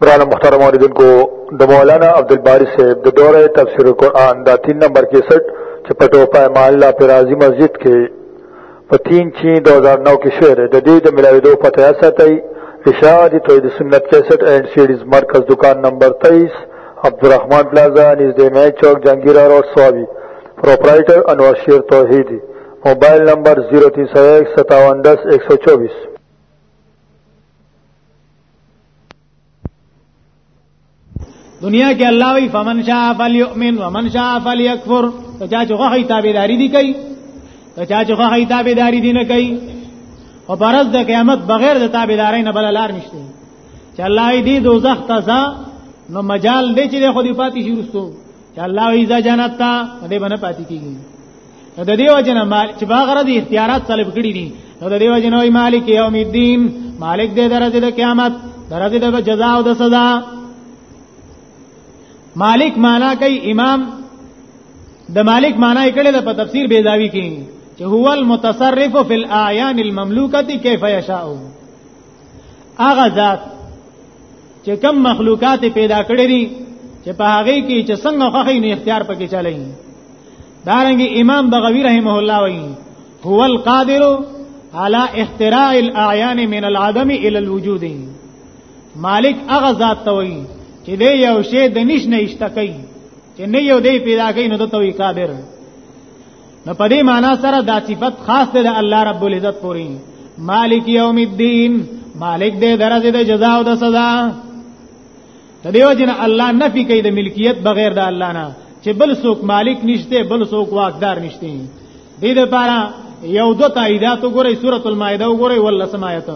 قرآن مختار موردن کو دا مولانا عبدالباری صاحب دا دور تفسیر قرآن دا تین نمبر کے سٹ چپٹو پائے محلہ پرازی مسجد کے پا تین چین دوزار نو کے شعر دا دید ملاوی دو پتہ ایسا تئی اشاعت توحید سنت 61 اینڈ سیڈیز مرکز دکان نمبر 23 عبدالرحمن پلازا نزد مین چوک جنگیرہ روڈ سوابی پروپرائٹر انوار شیر توحیدی موبایل نمبر 03015710124 دنیا کې الله وی فمن شاء فليؤمن ومن شاء فليكفر ته چا چې غوښي تابعداري دي کوي ته چا چې غوښي تابعداري دي نه کوي او پرز د قیامت بغیر د تابعداري نه بل لار نشته چې الله دې دوزخ ته ځا نو مجال دې چې خو دې پاتې شي رسو چې الله ایزا جنت ته دې باندې پاتې کیږي نو د دیو جن مال چې باغ را دي اختیارات طلب کړی دي نو د دیو جن وای مالک یوم الدین مالک دې درجه د قیامت درجه د جزاء او د سزا مالک معنا کوي امام د مالک معنا یې کړی د په تفسیر بیزاوی کې چې هو المتصرف فی الاعیان المملوکه کیف یشاء هغه ذات چې کم مخلوقات پیدا کړی دي چې په هغه کې چې څنګه خوخه نه اختیار پکې چلای دارنګ امام بغوی رحمه الله وی هو القادر على اختراع الاعیان من العدم الى الوجود مالک هغه ذات ته وی چې دی یو شی د نش نه اشتکای چې نه یو دی پیدا کین نو ته وی قادر نو په دې معنی سره دا صفت خاص دی د الله رب العزت پوری مالک یوم الدین مالک دې درجه د جزا او د سزا ته دیو جن الله نفي کوي د ملکیت بغیر د الله نه چې بل څوک مالک نشته بل څوک واقدار نشته دې لپاره یو دو تاییدات وګورئ سورۃ المائده وګورئ ولسمایته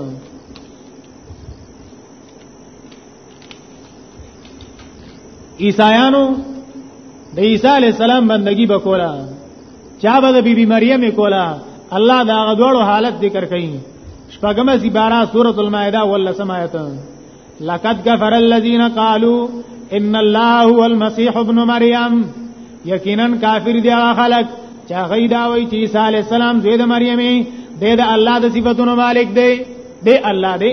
عیسایانو د عیسی علی السلام بندگی وکولا چا به د بیبي مریم کولا الله دا غوړو حالت ذکر کړي شپږم سی 12 سورۃ المائده ولسم آیت لقد كفر الذين قالوا ان الله هو المسيح ابن مريم یقینا کافر دی هغه خلک چې هغه دا وایي چې عیسی علی السلام زوی د مریم دی د الله د صفاتونو مالک دی دی الله دی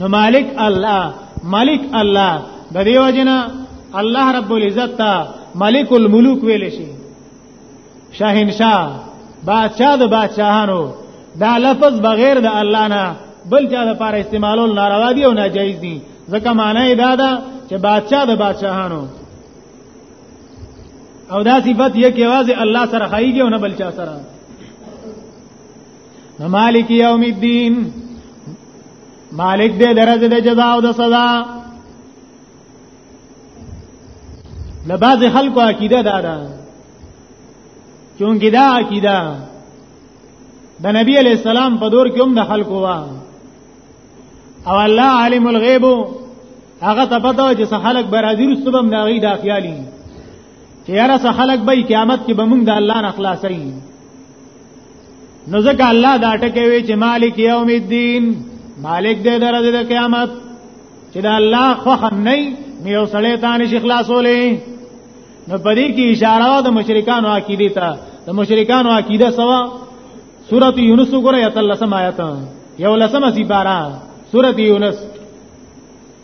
نو مالک الله مالک الله د دې وجنه الله رب العزت ته ملک الملوک ویل شي شاهنشاه بادشاہ د بادشاہانو دا لفظ بغیر د الله نه بل چا د پاره استعمالول ناروا دي او ناجایز دي ځکه معنی دا ده چې بادشاہ د بادشاہانو او دا صفت یې کې واځي الله سره خایيږي او نه بل چا سره نو مالک یوم الدین مالک دې درځ دې جزا او د سزا د بعض خلکو عقیده دا ده چونګې دا عقیده د نبی علی السلام په دور کې هم د خلکو وا او الله عالم الغیب هغه ته پته چې څه خلک به راځي رسوبم دا غي دا خیالي چې یاره څه خلک به قیامت کې به موږ د الله نه خلاصي نو ځکه الله دا ټکی وی چې مالک یوم الدین مالک دې درځي د قیامت چې دا الله خو هم نه یو سړی تانه شیخ خلاصولې نو پدې کې اشاره د مشرکانو عقیده ته د مشرکانو عقیده سوا سورۃ یونس وګوره یا تلسم آیات یو لسمه سی بارا سورۃ یونس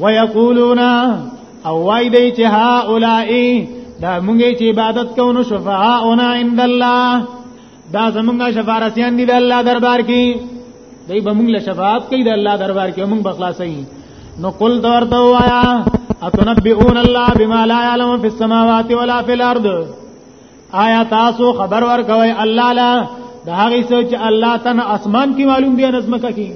ويقولون او وای دی چې ها اولای دا مونږه چې عبادت کوو شفاعنا عند الله دا زمونږه شفارسیان دي د الله دربار کې دوی به مونږ له شفاعت کوي د الله دربار کې مونږ بخلاصي نو قل دورته وایا اتنبئون الله بما لا يعلم في السماوات ولا في الارض آیا تاسو خبر ورکوي الله لا د هغه څه چې الله تعالی اسمان کې معلوم دی نظم کوي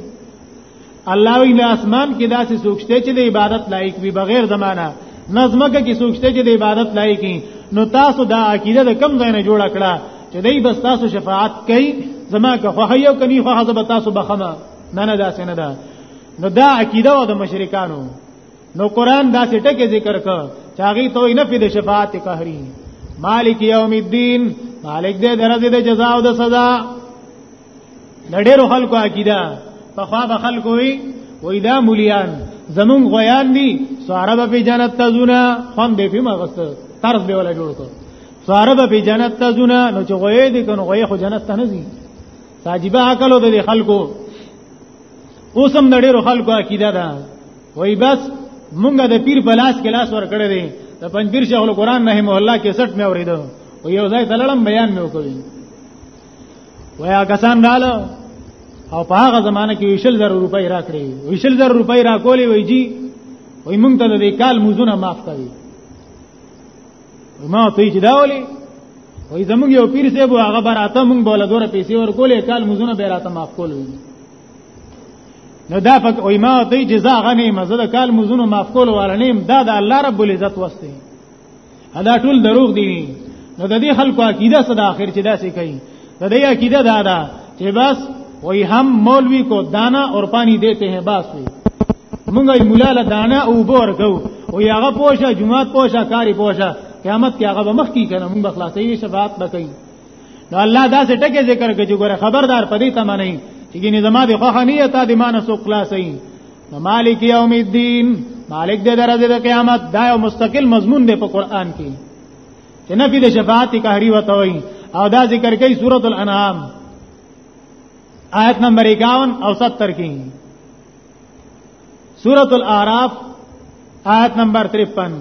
الله وی له اسمان کې داسې سوچته چې د عبادت لایق وي بغیر د معنا نظمګه کې سوچته چې د عبادت لایق وي نو تاسو دا عقیده د کم ځای نه جوړ کړه چې دای بس تاسو شفاعت کوي زما که خو یو کني خو حسب تاسو بخمه نه نه داسې نه ده نو دا عقیده و د مشرکانو نو قران دا سټکه ذکر ک چاغي تو نه فی د شفاعت قهری مالک یوم الدین مالک دې درځي د جزاء او د سزا نړیرو خلکو عقیده په خوا به خلکو وي وای دا مليان زمون غیان دي سواره به په جنت ته زونه هم به په مغست طرز به ولا جوړ کړ سواره به په جنت ته زونه نو چې غوې دي کنه غوې خو جنت ته نه ځي ساجيبه عقل د خلکو اوسم نړیرو خلکو عقیده ده وای بس مونږه د پیر په لاس کې لاس ور کړی دی د پنځیر شیخ القرآن رحم الله کې 60 مې اوریدو او یو ځای تللم بیان مې وکړی ویا کسان رااله او په هغه زمانہ کې ویشل زر روپۍ راکړي ویشل زر روپۍ راکولې وای جی وای مونږ ته د کال موزونه معاف کړي ما ته چې داولي وای زمونږ یو پیر سه بو هغه براته مونږ بوله دوره پیسې ورکولې کال موزونه به راته معاف کول نو دا فک او ما ته جزا غنی مزه کال موزونه معاف کول ورنیم دا د الله رب العزت واسطه دا ټول دروغ دي نو د دې خلکو عقیده صدا اخر چې داسې کوي د دې عقیده دا ده چې بس وای هم مولوی کو دانا اور پانی دیتے ہیں بس وی مونږه مولا له دانا او بور کو او هغه پوشه جمعات پوشه کاری پوشه قیامت کې هغه مخ کی کنه مونږ خلاصې وی شفاعت بکئی نو الله دا څه ټکه ذکر کوي چې ګوره خبردار پدې تمه نه چې ګینه زما د خوخه نیته د مانسو خلاصې مالک یوم الدین مالک دې درځي د قیامت دا یو مستقل مضمون دی په قران کې چې نفي د شفاعت قهري وته وي او دا ذکر کوي سورۃ الانعام آیت نمبر 51 او 70 کې سورۃ الاعراف آیت نمبر 53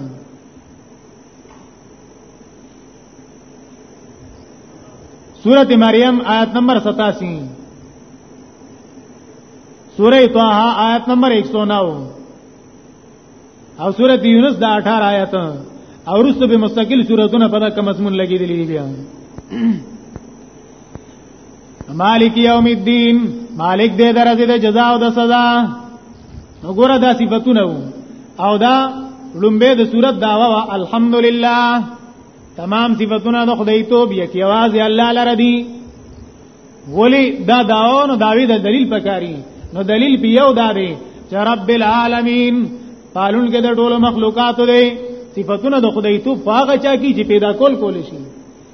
سورت مریم آیت نمبر 87 سورہ طه آیت نمبر 109 او سورت یونس دا 18 آیت او رسو به مستقل سورتونه په دغه مضمون لګیدلی دي بیا مالک یوم الدین مالک دې درځي د جزاء او د سزا وګوره دا صفاتونه او دا لومبه د صورت داوا وا الحمدلله تمام صفاتونه د خدای توب یک یوازې الله لره دي ولی دا داو نو داوی د دلیل پکاري نو دلیل پیو دا دی چې رب العالمین پالون کې د ټولو مخلوقاتو دی صفاتونه د خدای توب هغه چا کی چې پیدا کول کول شي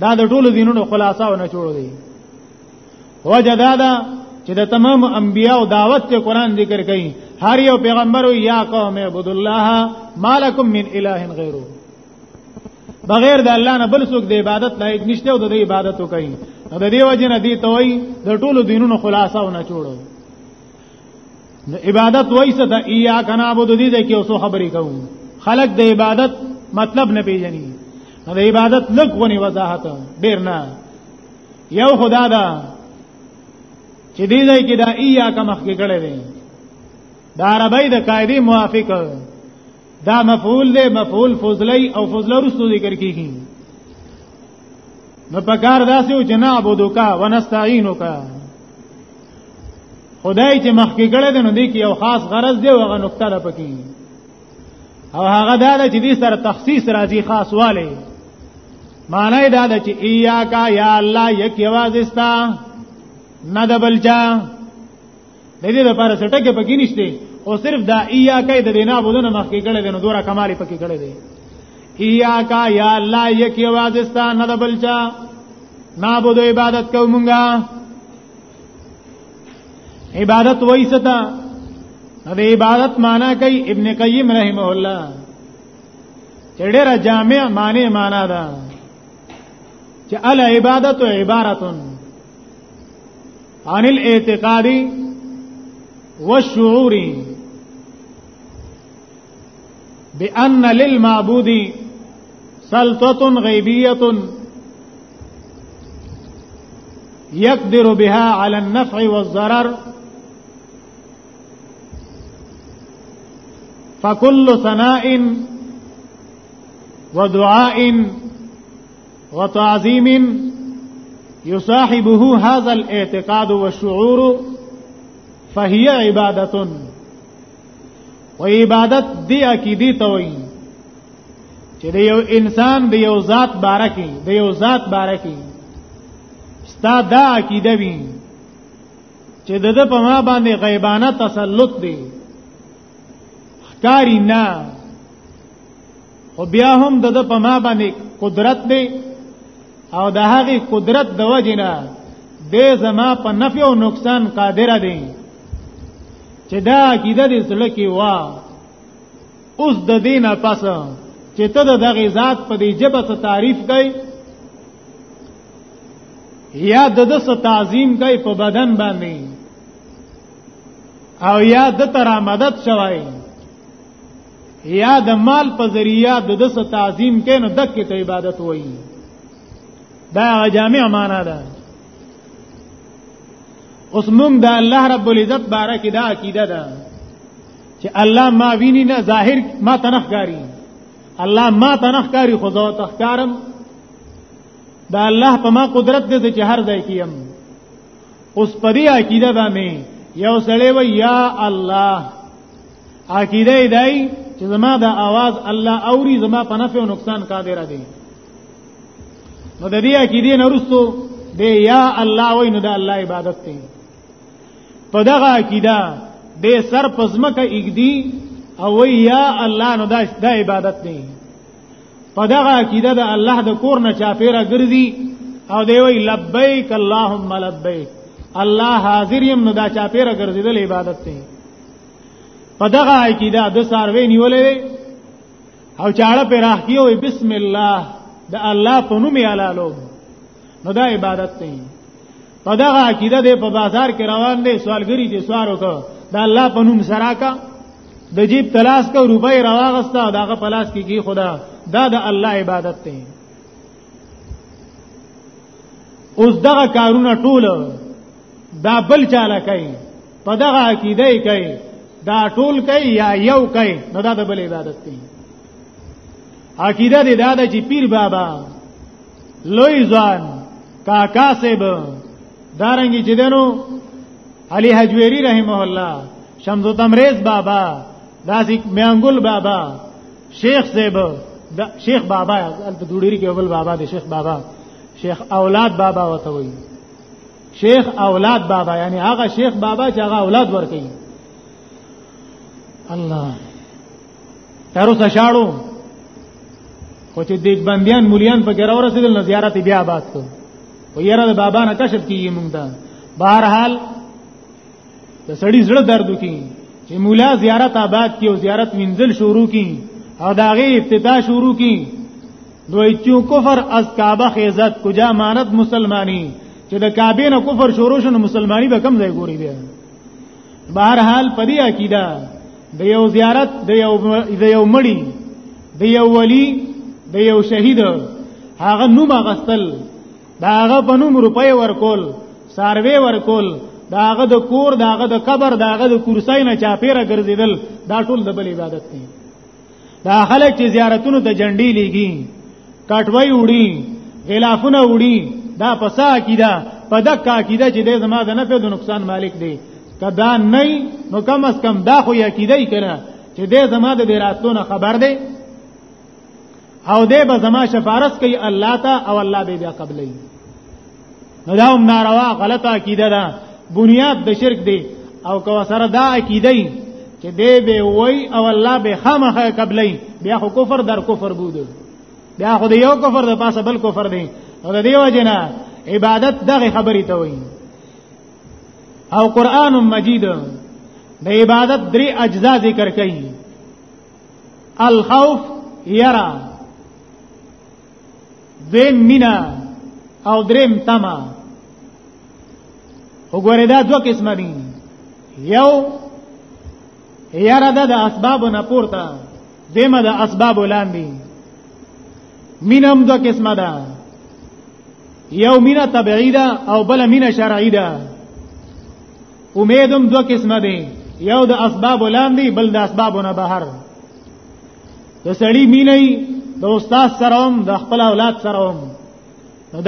دا د ټولو دینونو خلاصه او نچوړ دی وجه دا ده چې د تمام انبیاو دعوت ته قران ذکر کوي هر یو پیغمبر وي یا قوم عبد الله مالکم من اله غیره بغیر د الله نه بل څوک د عبادت لایق نشته او د عبادت کوي د دې وجه نه دی توي د ټولو دینونو خلاصه او نچوړو عبادت وایسه ته ایا کنا عبد دې دې کې اوسو خبرې کوو خلق د عبادت مطلب نه پیژني د عبادت لکونی وضاحت ډیر نه یو خدا دا چې دې دې کې دا ایا کا مخ کې کړه دې دا عربی د قاعده موافق دا مفعول دې مفعول فضلی او فضل رسو ذکر کیږي نو پکار داسې و چې نه عبدو کا ونستعینو کا خدای چې مخکې کړه د نو دې کې یو خاص غرض دی او هغه نقطه ده پکې او هغه دا ده چې دې سره تخصیص راځي خاص والي معنی دا ده چې ایاکا یا الله یک یوازستا نه د بلچا د دې لپاره سټکه پکې نشته او صرف دا ایاکا د دینه بودنه مخکې کړه د نو دورا کمالي پکې کړه دی ایاکا یا الله یک یوازستا نه د بلچا نعبد عبادت کومنګا عبادت وای ستا د عبادت معنا کوي ابن قیم رحمه الله چې ډېره جامع معنی معنا ده چې ال عبادت عبارت عن الاعتقاد والشعور بأن للمعبود سلطة غيبية يقدر بها على النفع والضرر فكل ثناء ودعاء وتعظيم يصاحبه هذا الاعتقاد والشعور فهي عباده و عبادت دی عقیدی ته وایي چې د یو انسان د یو ذات باره کې د یو ذات باره کې ستا دا عقیده وي چې د د په ما باندې غیبانه تسلط دی ښکاری نه خو بیا هم د د په ما باندې قدرت دی او د هغې قدرت د وجې نه دی زما په نفع او نقصان قادر دی چې دا عقیده دې زړه کې وا اوس د دینه پس چې ته دغه ذات په دې جبه ته تعریف کوي یا د د څه تعظیم کوي په بدن باندې او یا د تر مدد شوی یا د مال په ذریعہ د د څه تعظیم کوي نو دکې ته عبادت وایي دا جامع معنا ده اوس موږ د الله رب العزت باره کې دا عقیده ده چې الله ما ویني نه ظاهر ما تنخکاری الله ما تنخکاری خو زه تخکارم دا الله په ما قدرت دې چې هر ځای کیم اوس په دې عقیده باندې یو سړی و یا الله عقیده دی چې زما دا आवाज الله اوري زما په نفع او نقصان قادر دی نو د دې عقیدې نورستو د یا الله وای نو د الله عبادت دی په دغه عقیده د سر پزمکه اګدی او وای یا الله نو دا د عبادت دی په دغه عقیده د الله د کور نه چاپیره ګرځي او دی وای لبیک اللهم لبیک الله حاضر یم نو دا چاپیره ګرځیدل عبادت دی په دغه عقیده د ساروی نیولې او چاړه پر راخي او بسم الله د الله په نوم یې علالو نو دا عبادت دی په دا عقیده دې په بازار کې روان دي سوالګری چې سوال وکړه دا الله په نوم سره کا د جیب تلاش کو روپۍ راغستا داغه پلاس کې کی خدا دا د الله عبادت دی اوس دغه کارونه ټول دا بل چاله کوي په دغه عقیده کوي دا ټول کوي یا یو کوي نو دا د بل عبادت دی عقیده دې دا ده چې پیر بابا لوی ځان کاکا صاحب دارنګي چې دنو علي حجويري رحمه الله شمس تمريز بابا داسې میانګل بابا شیخ صاحب دا شیخ بابا الته دوړيري کې اول بابا دی شیخ بابا شیخ اولاد بابا وته وي شیخ اولاد بابا یعنی هغه شیخ بابا چې هغه اولاد ورکړي الله تر اوسه شاړو خو چې دیګ بندیان مليان په ګرا ورسېدل نو زیارت بیا آباد کړ و یاره د بابا نه کشف کیږي مونږ ته بهرحال د سړی زړه درد کی چې مولا زیارت آباد کی او زیارت منزل شروع کی او داغه افتتاح شروع کی دوی چون کفر از کعبه خیزت کجا مانت مسلمانی چې د کعبه نه کفر شروع شنه مسلمانی به کم ځای ګوري بیا بهر حال پدی عقیده د یو زیارت د یو د یو مړی د یو ولی د یو شهید هغه نوم غستل دا هغه په نوم روپۍ ورکول ساروي ورکول دا هغه د کور دا هغه د قبر دا هغه د کرسۍ نه چاپیره ګرځیدل دا ټول د بل عبادت دی دا خلک چې زیارتونو ته جنډي لګي کټوي وړي غلافونه وړي دا پسا کیدا په دکا کیدا چې د زما د نفع د نقصان مالک دی کدا نه نو کم اس کم دا خو یقیدای کړه چې د زما د راتلو نه خبر دی او دې به زما شفارس کوي الله ته او الله به بیا قبلې نو دا هم ناروا غلطه عقیده ده بنیاد د شرک دی او کو سره دا عقیده چې دې به وای او الله به خامخه قبلې بیا خو کفر در کفر بود بیا خو یو کفر د پاسه بل کفر دی او د دیو جنا عبادت دغه خبرې ته وایي او قران مجید د عبادت درې اجزا ذکر کړي الخوف یرا دیم مینا او دریم تما وګوره دا دوه قسمه دي یو یرا د اسباب نه پورته دیمه د اسباب لاندې مینم دوه قسمه ده یو مینه طبیعی ده او بل مینه شرعی ده امیدم دو قسمه دی یو د اسباب لاندې بل د اسبابونه بهر د سړی مینه د استاد سره هم د خپل اولاد سره هم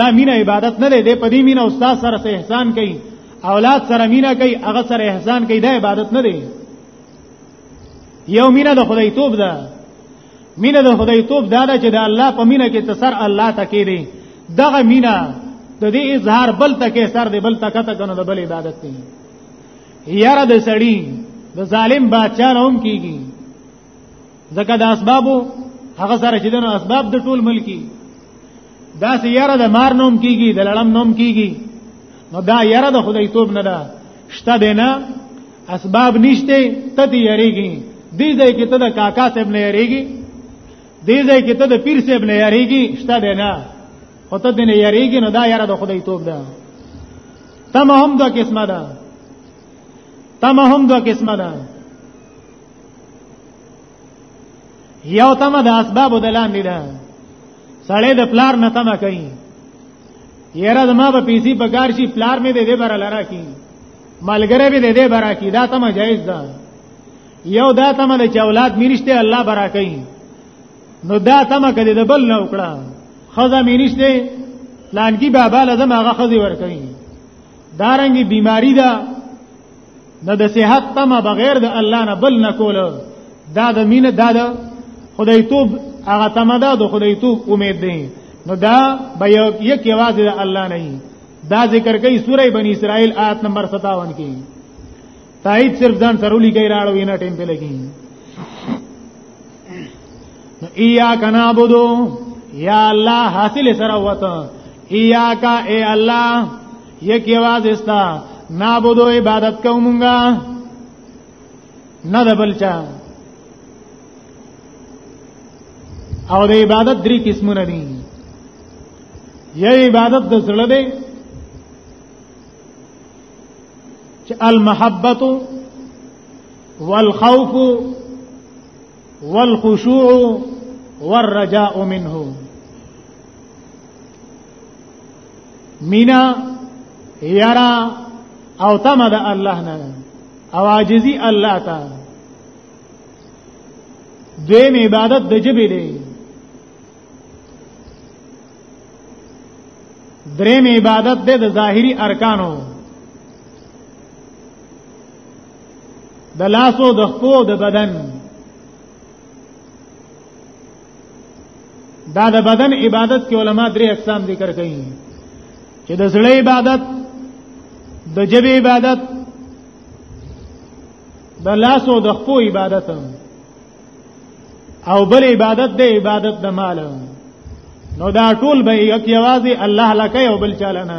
دا مینه عبادت نه دی د پدی مینه استاد سره سه احسان کوي اولاد سره مینه کوي هغه سره احسان کوي دا عبادت نه دی یو مینه د خدای توب ده مینه د خدای توپ دا ده چې د الله په مینه کې تسر الله تکي دی دغه مینه د دې اظهار بل تکي سر دی بل تکه ته کنه د بل عبادت دی یاره د سړی د ظالم بادشاہ هم کیږي ځکه د اسبابو هغه سره چې دنو اسباب د ټول ملکی دا سیاره د مار نوم کیږي د لړم نوم کیږي نو دا یاره د خدای توپ نه ده شته دی نه اسباب نشته ته دی یریږي دې ځای کې ته د کاکا صاحب نه یریږي دې ځای کې ته د پیر صاحب نه یریږي شته دی نه او ته دې نه یریږي نو دا یاره د خدای توپ ده تم هم دوه قسمه ده تم هم دوه قسمه ده یو تمه د اسباب د لاندې ده سړی د پلار نه تمه کوي یره د ما په پیسي په کار شي پلار مې دې بره لرا کی ملګری به دې برا کی دا تمه جایز ده یو دا تمه د اولاد میرشته الله برا کوي نو دا تمه کړي د بل نه وکړه خزه میرشته لانګي بابا لازم هغه خزه ور کوي دارنګي بیماری ده دا نه د صحت تم بغیر د الله نه بل نه کول دا د مینه دا د خدای توب هغه تم دا د خدای توب امید دی نو دا به یک आवाज د الله نه دا ذکر کوي سوره بنی اسرائیل آیت نمبر 57 کې تایید صرف ځان سرولي کوي راړو وینا ټیم په لګي ایا کنا عبدو یا الله حاصل سره وته ایا کا اے الله یک یواز استا نابودو عبادت کو مونږه نه د بلچا او د عبادت درې قسمونه دي یو عبادت د زړه دی چې المحبت والخوف والخشوع والرجاء منه مینا یرا او تم د الله نه او عاجزی الله تا دیم عبادت د جبی دی دریم عبادت د ظاهری ارکانو د لاسو د خپو د بدن دا د بدن عبادت کې علما درې اقسام ذکر کوي چې د زړه عبادت د جبه عبادت د لاس او د خپو عبادت او بل عبادت د عبادت د مال نو دا ټول به یو کې आवाज الله لکه او بل چالنه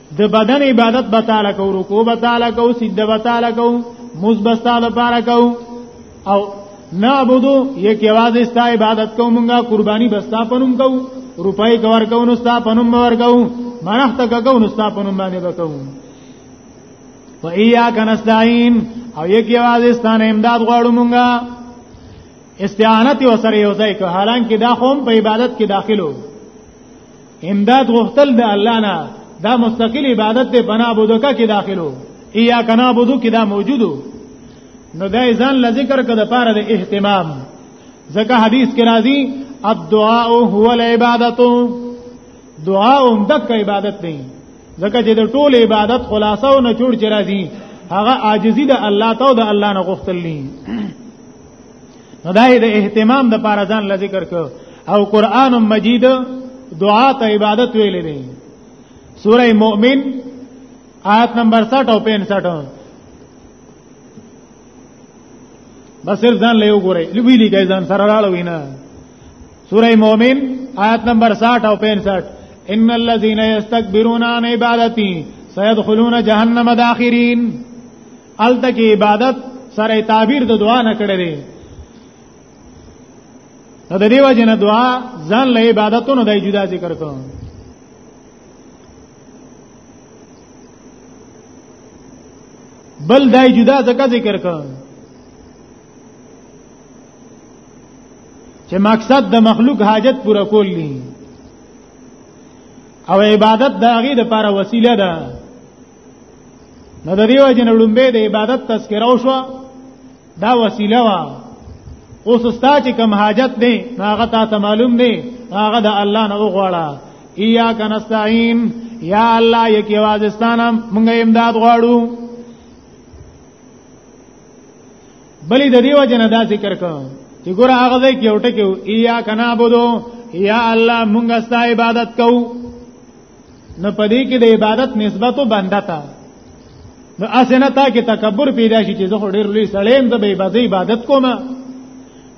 د بدن عبادت به تعالی کو رکوع به تعالی کو سجده به تعالی کو موز به تعالی لپاره کو او نعبدو یک یواز استا عبادت کو مونږه قربانی به ستا پنوم کو روپای کور کو نو ستا پنوم ور کو مرخت کو نو ستا پنوم باندې وکو و ایاک نستعين او یک یواز استا نه امداد غواړو مونږه استعانت وسره یو ځای کو حالانکه دا قوم په عبادت کې داخلو امداد غوښتل د الله نه دا مستقل عبادت ته بنا بودکا کې داخلو ایا کنا بودو کې دا موجودو نو دا ځان ل ذکر کده پاره د اهتمام ځکه حدیث کې راځي الدعاء هو العبادت دعا هم دک عبادت دی ځکه چې د ټول عبادت خلاصو نه جوړ چې راځي هغه عاجزی د الله ته او د الله نه غوښتل نه نو دا د اهتمام د پاره ځان ل ذکر کو او قران مجید دعا ته عبادت ویلې دي سوره مؤمن آیت نمبر 60 او 65 بس صرف ځان له وګورئ لوی لګی ځان سره راړو وینا سوره مؤمن آیت نمبر 60 او 65 ان الذين يستكبرون عن عبادتي سيدخلون جهنم داخرين الته کې عبادت سره تعبیر د دعا نه کړی دی نو د دیو جن دعا ځان له عبادتونو دای جدا ذکر کوم بل دای جدا ځکه ذکر کوم چې مقصد د مخلوق حاجت پوره کول دي او عبادت د هغه لپاره وسیله ده نو د دیو جن لومبه د عبادت تذکره وشو دا وسیله وا اوس ستا چې کوم حاجت دی هغه تا ته معلوم دی هغه د الله نه وغواړه ایا کنستعين یا الله یک یوازستانم مونږه امداد غواړو بلی د دیو جن دا ذکر کوم چې ګور هغه ځای کې وټکو ایا کنا بودو یا الله مونږه ستا عبادت کوو نو پدې کې د عبادت نسبت او بنده ته نو اسنه تا کې تکبر پیدا شي چې زه ډېر لوی سړیم د به عبادت عبادت کوم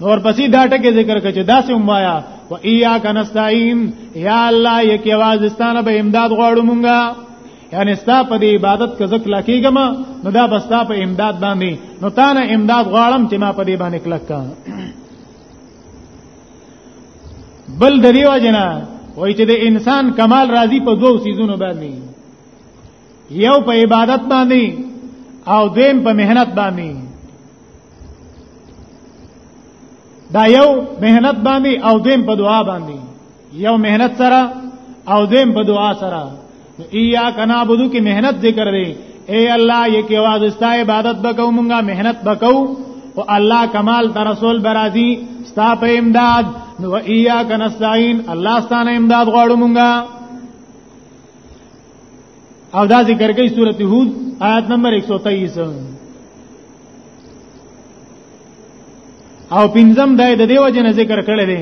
نور پسې دا ټکي ذکر کړي چې داسې موایا و ایاک نستعين یا الله یک आवाज استانه به امداد غواړو مونږه یعنی ستا په دې عبادت کې ځکه لکېګم نو دا بستا په امداد باندې نو تا نه امداد غواړم چې ما په دې باندې کلک کا بل د دیو جنا وای چې د انسان کمال راضی په دوو سيزونو باندې یو په عبادت باندې او دیم په مهنت باندې دا یو مهنت باندې او دیم په دعا باندې یو مهنت سره او دیم په دعا سره ایا کنا بدو کې مهنت ذکر دی اے الله یک आवाज استا عبادت بکو مونږه مهنت بکو او الله کمال تر رسول برازي ستا په امداد نو ایا کنا استعين الله ستانه امداد غواړو مونږه او دا ذکر کوي سورته هود آیت نمبر 123 او پنځم دای د دیو جن ذکر کړی دی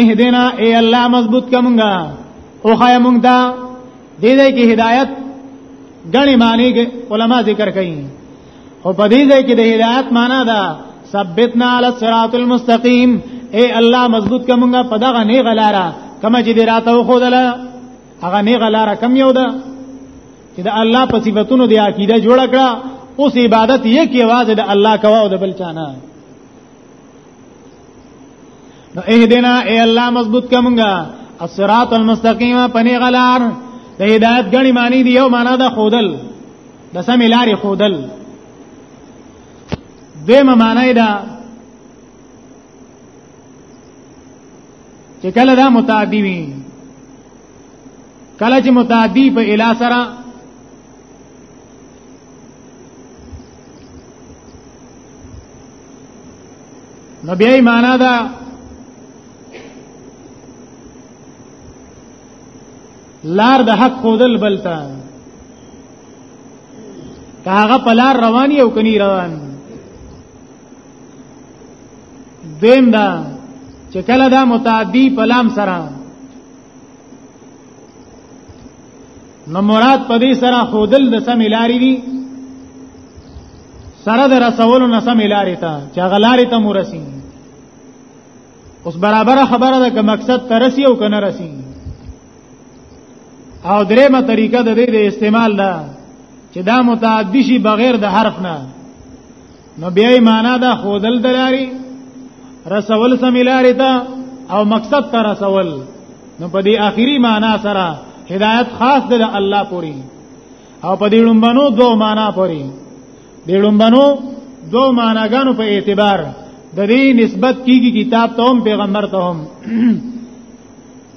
اهدنا اے الله مضبوط کمنګا او خای مونږ دا دې دې کې هدایت غني معنی کې علما ذکر کوي او په دې ځای کې د هدایت معنا دا ثبتنا علی الصراط المستقیم اے الله مضبوط کمنګا په دغه نه غلارا کما چې دې راته خو دلا هغه نه غلارا کم یو ده چې د الله په صفاتونو د عقیده جوړ کړه اوس عبادت یې کې आवाज د الله کوا او د بل چانه نو اهدنا اے الله مضبوط کمنګا الصراط المستقیم پنی غلار د هدایت غنی معنی دی یو معنا د خودل د سم لارې خودل دیمه معنی دا چې کله دا متعدی وي کله چې متعدی په الا سره نو بیا یې معنا دا لار د حق خودل بلتا که هغه په لار روان یو کني روان دیم دا چې کله دا متعدی په لام سره نو مراد په دې سره خودل د سم لارې دي سره د رسولو نه سم لارې ته چې غلارې ته مورسي اوس برابر خبره ده که مقصد ترسي او کنه رسي او درېمه طریقه د دې د استعمال ده چې دا متعدی شي بغیر د حرف نه نو بیا یې معنا دا خودل دلاري رسول سمیلاري ته او مقصد ته رسول نو په دې آخري معنا سره هدایت خاص د الله پوری او په دې لومبنو دوه معنا پوری دې لومبنو دوه معناګانو په اعتبار د دې نسبت کیږي کتاب ته هم پیغمبر ته هم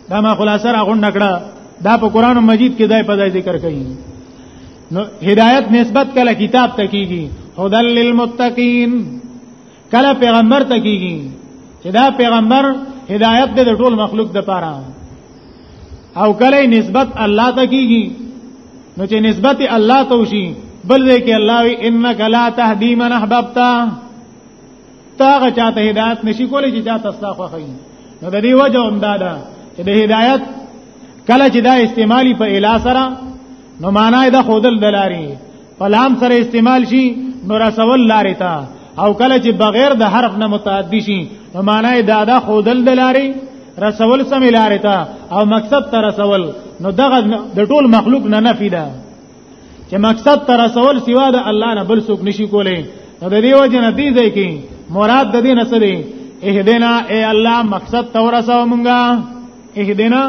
دا ما خلاصه راغون نکړه دا په قران مجید کې دای په ځای ذکر کړي نو هدایت نسبت کله کتاب ته کیږي هدل للمتقین کله پیغمبر ته کیږي چې دا پیغمبر هدایت د ټول مخلوق د پاره او کله نسبت الله ته کیږي نو چې نسبت الله ته وشي بل دې کې الله وی انک لا تهدی من احببت تاغه چاته هدایت نشي کولای چې چاته اصلاح وخی نو د دې وجه هم دا ده چې د هدایت کله چې دا استعمالي په اله سره نو معنا دا خودل دلاري فلام سره استعمال شي نو رسول لاري تا او کله چې بغیر د حرف نه متعدی شي نو معنا دا دا خودل دلاري رسول سم لاري تا او مقصد ته رسول نو دغه د ټول مخلوق نه نفي ده چې مقصد ته رسول سوا د الله نه بل څوک نشي کولای نو د دې وجه نه دی ځای کې مراد د دې نه څه دی اهدنا اے الله مقصد تورسو مونږه اهدنا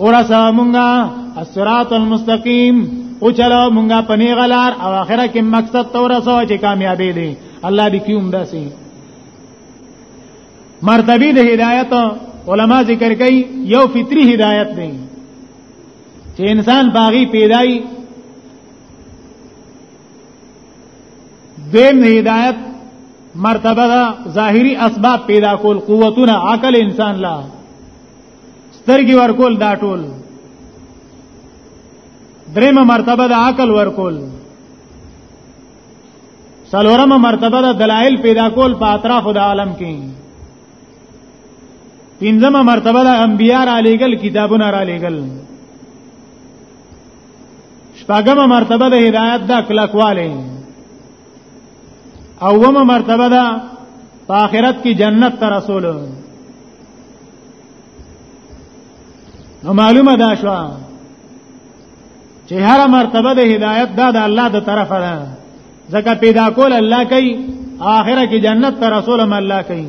ورسا مونږه الصراط المستقيم او چلو مونږه پنی غلار او اخره کې مقصد تو رسو چې کامیابی دي الله دې کیوم داسي مرتبه د هدایت علما ذکر کوي یو فطری هدایت دی چې انسان باغی پیدای دیم هدایت مرتبه ظاهری اسباب پیدا کول قوتونه عقل انسان لا سترګي ورکول دا ټول درېمه مرتبه د عقل ورکول سلورمه مرتبه د دلایل پیدا کول په اطراف د عالم کې پنځمه مرتبه د انبیاء را لېګل کتابونه را لېګل شپږمه مرتبه د هدایت د کلکواله او ومه مرتبه ده په آخرت کې جنت ته رسول نو معلومه ده شو چې هر مرتبه د هدایت دا د الله د طرفه ده ځکه پیدا کول الله کوي آخره کې جنت ته رسول هم الله کوي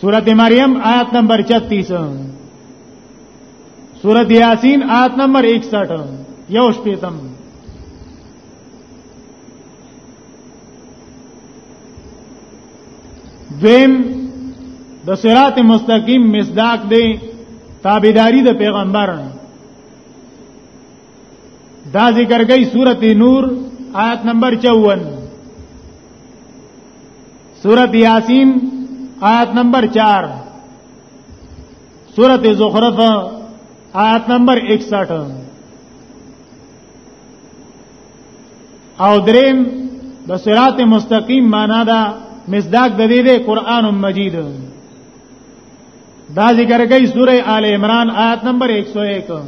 سورت مریم آیت نمبر 36 سورت یاسین آیت نمبر 61 یو شپیتم دویم د صراط مستقیم مصداق دی تابعداری د پیغمبر دا ذکر گئی سورت نور آیت نمبر چون سورت یاسین آیت نمبر چار سورت زخرف آیت نمبر اکسٹھ او دریم د صراط مستقیم معنا دا مصداق د دې قرآن مجید دا ذکر کوي سوره آل عمران آیت نمبر 101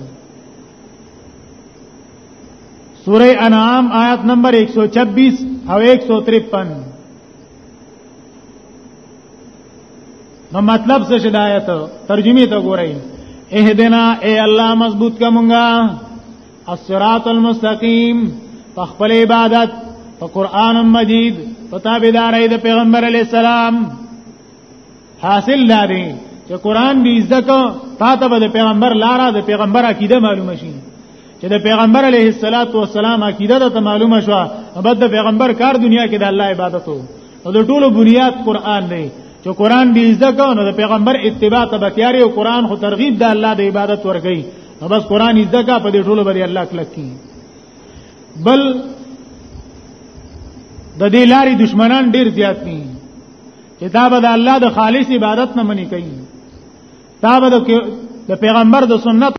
سوره انعام آیت نمبر 126 او 153 نو مطلب څه شې د آیت ترجمه ته ګورئ اهدنا اے الله مضبوط کا مونږه الصراط المستقیم په خپل عبادت په قران مجید په تابعداري د پیغمبر علی السلام حاصل دا دی چې قران دې زکه تا ته به پیغمبر لارا د پیغمبر عقیده معلومه شي چې د پیغمبر علیه الصلاۃ والسلام عقیده ته معلومه شو بعد د پیغمبر کار دنیا کې د الله عبادت وو او د ټولو بنیاد قران دی چې قران دې زکه نو د پیغمبر اتباع ته بکیاري او قران خو ترغیب د الله د عبادت ورګي نو بس قران دې زکه په دې ټولو باندې الله کلک کی بل د دې لارې دشمنان ډیر زیات دي چې دا به د الله د خالص عبادت نه منی کوي دا به د پیغمبر د سنت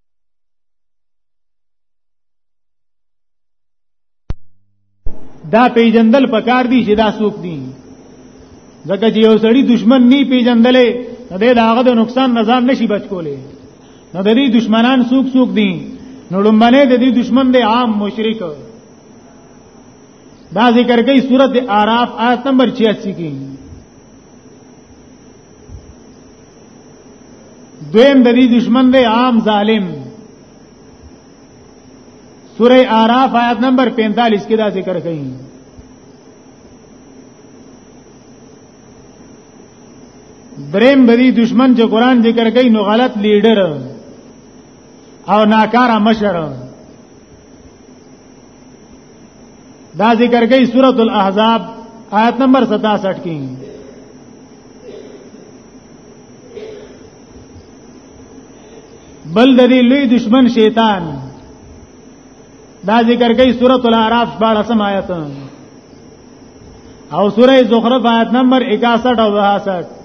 دا پیجندل پکار دی چې دا سوق دي ځکه چې یو سړی دشمن نه پیجندلې نو د هغه د نقصان نظام نشي بچ کولې نو د دې دشمنان سوق سوق دي نو لمنه د دې دشمن د عام مشرک دا ذکر کوي سورته اعراف آیت نمبر 86 کې دویم د دې دشمن دی عام ظالم سوره আরাف آیت نمبر 45 کې دا ذکر کړي دریم بدی دشمن چې قران ذکر کوي نو غلط لیډر او ناکاره مشر دا ذکر کوي سورۃ الاحزاب آیت نمبر 67 کې بل د دې لوی دشمن شیطان دا ذکر کوي سورۃ الاعراف 14 آیت او سورہ زخرف آیت نمبر 61 او 62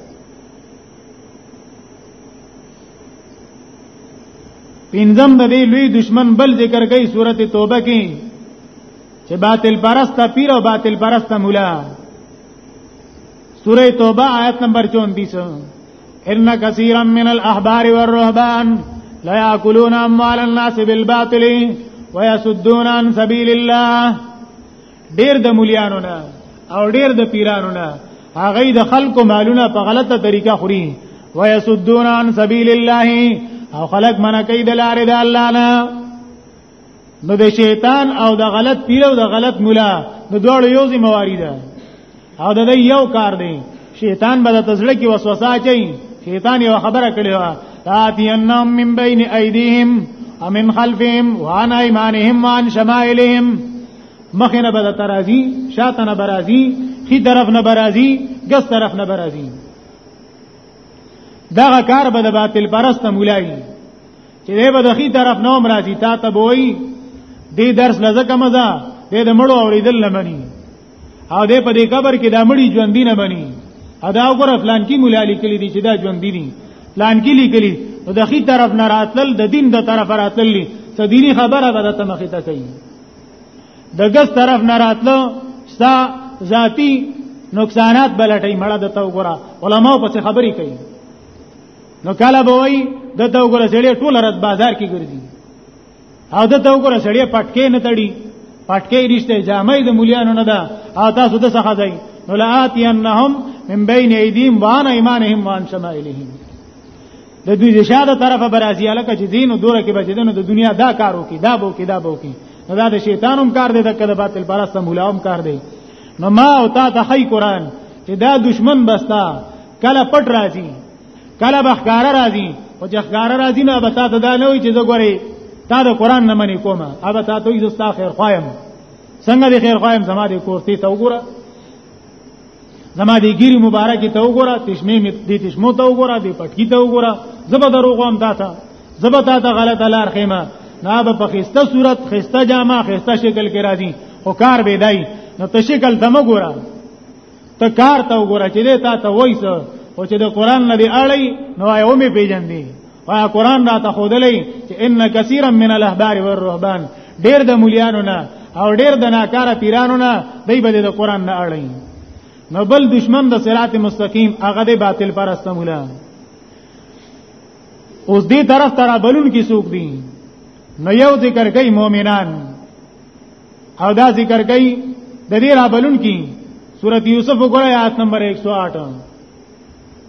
پینځم د دې لوی دشمن بل ذکر کوي سورته توبه کې چې باطل پرسته پیر او باطل پرسته مولا سورې توبه آیت نمبر 34 ان کثیرا من الاحبار والرهبان لا یاکلون اموال الناس بالباطل ويصدون عن سبيل الله ډیر د مليانو نه او ډیر د پیرانو نه هغه د خلکو مالونه په غلطه طریقه خوري ويسدون عن سبيل الله او خلق منع کوي د لارې د الله نه نو د شیطان او د غلط پیر او د غلط مولا د دوړ یو ذمہواری ده او د یو کار دی شیطان به د تزړه کې وسوسه اچي شیطان یو خبره کړې و تاتی انم من بین ایدیهم ومن خلفهم وعن ایمانهم وعن شمائلهم مخنه به ترازی شاته نه برازی خي طرف نه برازی ګس طرف نه برازی دا کار به د باطل پرست مولای چې دی به د خي طرف نه هم راځي تا ته بوئی دې درس لزکه مزه دې د مړو اوریدل نه مني او دې په دې قبر کې د مړي ژوند نه مني ادا وګوره فلان کې مولا لیکلي دي چې دا ژوند دي فلان کې لیکلي نو د خي طرف نه راتل د دین د طرف راتل څه دینی خبره به د تمخه ته کوي د ګس طرف نه راتلو ستا ذاتی نقصانات بلټي مړه د تو ګره علماو په خبرې کوي نو کله به وای د تو ګره سړی ټول رات بازار کې ګرځي او د تو ګره سړی پټکې نه تړي پټکې رښتې جامې د مليانو نه ده او تاسو د څخه ځای نو لاتینهم من بین ایدیم وان ایمانهم وان شمائلهم د دوی د شاده طرفه برازي الکه چې دین او دوره کې بچی دنو د دنیا دا کارو کې دا بو کې دا بو کې نو دا د شیطانوم کار دی د کله باطل پرسته مولاوم کار دی نو ما او تا ته خی قران چې دا دشمن بستا کله پټ راځي کله بخکار راځي او چې ښکار راځي نه به تا ته دا نه وي چې زه ګوري تا د قران نه منې کومه اوبه تا ته یې زستا خیر خوایم څنګه دې خیر خوایم زما دې کورتی ته وګوره زما دی ګیری مبارک ته وګوره تشمی می دی تشمو ته وګوره دی پټکی ته وګوره زبا دروغ هم داته زبا تا ته غلط لار خیمه نه به په خسته صورت خسته جامه خسته شکل کې راځي او کار به دای نو ته شکل ته وګوره ته کار ته وګوره چې تا ته وایسه او چې د قران نه دی اړای نو آی او می پیجن دی وایا قران را ته خودلې چې ان کثیرا من الاحبار والرهبان ډیر د مليانو نه او ډیر د ناکاره پیرانو نه دای به د قران نه اړي نو بل دشمن د صراط مستقیم هغه د باطل پرسته مولا اوس دې طرف ترا بلون کې سوق دي نو یو ذکر کوي مؤمنان او دا ذکر کوي د دې را بلون کې سورۃ یوسف وګورئ آیت نمبر 108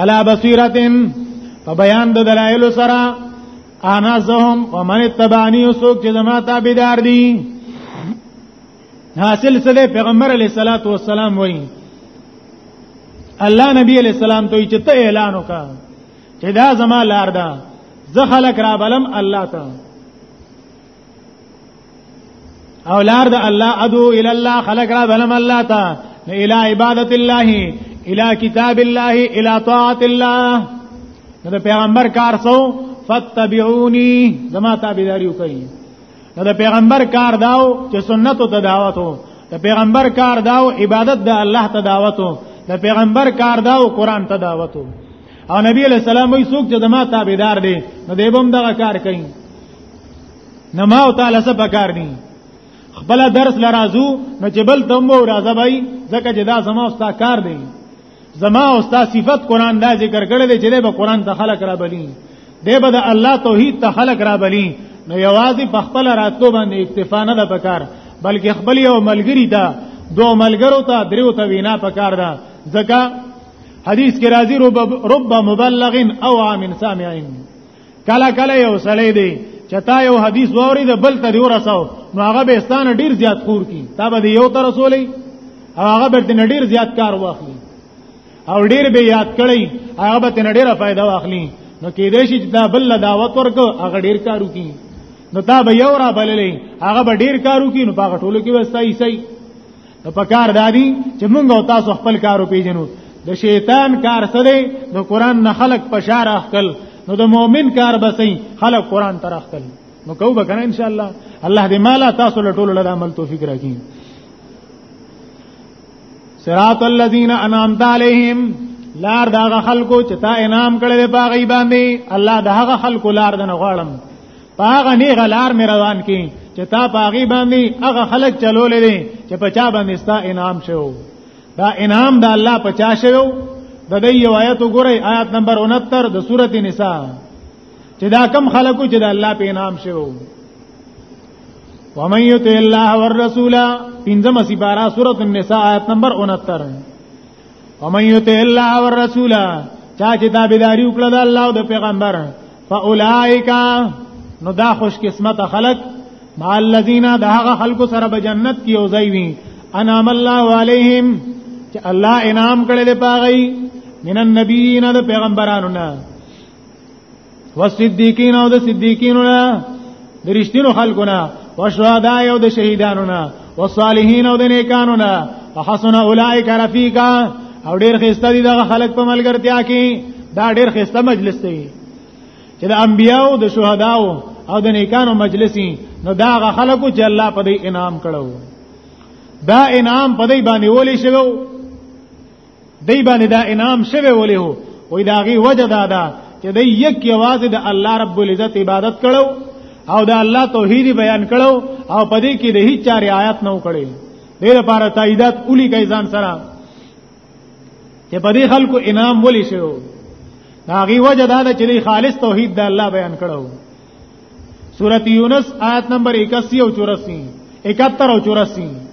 علا بصیرتن په بیان د دلایل سره انا زهم ومن تبعنی سوک چې زما تابعدار دي حاصل سره پیغمبر علی صلوات و سلام وای الله نبی علی السلام ته چې ته اعلان وکړه چې دا زما لار ده زه خلق را بلم الله ته او لار د الله ادو ال الله خلق را بلم الله تا الى عبادت الله الى کتاب الله الى طاعت الله نو د پیغمبر کار سو فتبعوني زما تابعداري وکړئ نو د پیغمبر کار داو چې سنت ته دعوت وو د پیغمبر کار داو عبادت د الله ته دعوت وو د پیغمبر کار داو قران ته دعوت وو او نبی علیہ السلام وی څوک چې د ما تابعدار دی نو دی بم دغه کار کوي نه ما او تعالی څه پکار دي خپل درس لرازو نو چې بل تم و راځه بای ځکه چې دا زما اوستا کار دی زما اوستا صفت قران دا ذکر کړل دی چې به قران ته خلق را بلی دی به د الله توحید ته خلق را بلی نو یوازې په خپل راتلو باندې اکتفا نه ده پکار بلکې خپل یو ملګری ته دو ملګرو ته دریو ته وینا پکار ده ځکه حدیث کې راځي رب رب مبلغ او عام سامعين کله کله یو سړی دی چې تا یو حدیث ووري د بل ته ورساو نو هغه به ستانه ډیر زیات خور کی تا به یو تر رسولې او هغه به تن ډیر زیات کار واخلي او ډیر به یاد کړي هغه به تن ډیره فائدہ واخلي نو کې دې شي دا بل دعوت ورکو هغه ډیر کارو کی نو تا به یو را بللې هغه به ډیر کارو کی نو پاغه ټولو کې وستای سي نو په کار دادی چې موږ او تاسو خپل کارو پیژنو د شیطان کار څه دی نو قران نه خلق په شار اخکل نو د مؤمن کار بسې خلق قران تر اخکل نو کو به کنه ان شاء الله الله دې مالا تاسو له ټولو له عمل توفیق راکړي صراط الذين انعمت عليهم لار داغه خلکو چې تا انعام کړل په غیبه باندې الله دغه خلکو لار دنه غواړم پاغه نه غلار مې روان کی چې تا پاغي باندې هغه خلک چلولې دي چې په چا باندې ستا انعام شو دا انعام د الله په چا شو د دې یو آیت وګورئ آیت نمبر 69 د سورته نساء چې دا کم خلکو چې د الله په انعام شو ومن یطع الله والرسول پنځمه سپارا سورته النساء آیت نمبر 69 ومن یطع الله والرسول چا چې تابعداري وکړه د الله او د پیغمبر فاولائک نو دا خوش قسمت خلق مع الذین دا هغه خلق سره به جنت کې او ځای وي انعام الله علیهم چې الله انعام کړي د پاغي من النبیین د پیغمبرانو نه وصدیقین او د صدیقینو نه د رښتینو خلکو نه وشهدا او د شهیدانو نه وصالحین او د نیکانو نه وحسن اولئک رفیقا او ډیر خسته دي دغه خلک په ملګرتیا کې دا ډیر خسته مجلس دی چې د انبیانو د شهداو او د نیکانو مجلسي نو دا غ خلکو چې الله په دې انعام کړو دا انعام په دې باندې ولې شوو دی باندې دا انعام شوه ولې هو وې دا غي وجه دا ده چې دی یک یوازې د الله رب العزت عبادت کړو او د الله توحید بیان کړو او پدې کې د هیڅ چاري آیات نه وکړي دې لپاره تاییدات اولی کای ځان سره چې په دې خلکو انعام ولې شو دا غي وجه دا ده چې خالص توحید د الله بیان کړو سورۃ یونس آیت نمبر 81 او 84 71 او 84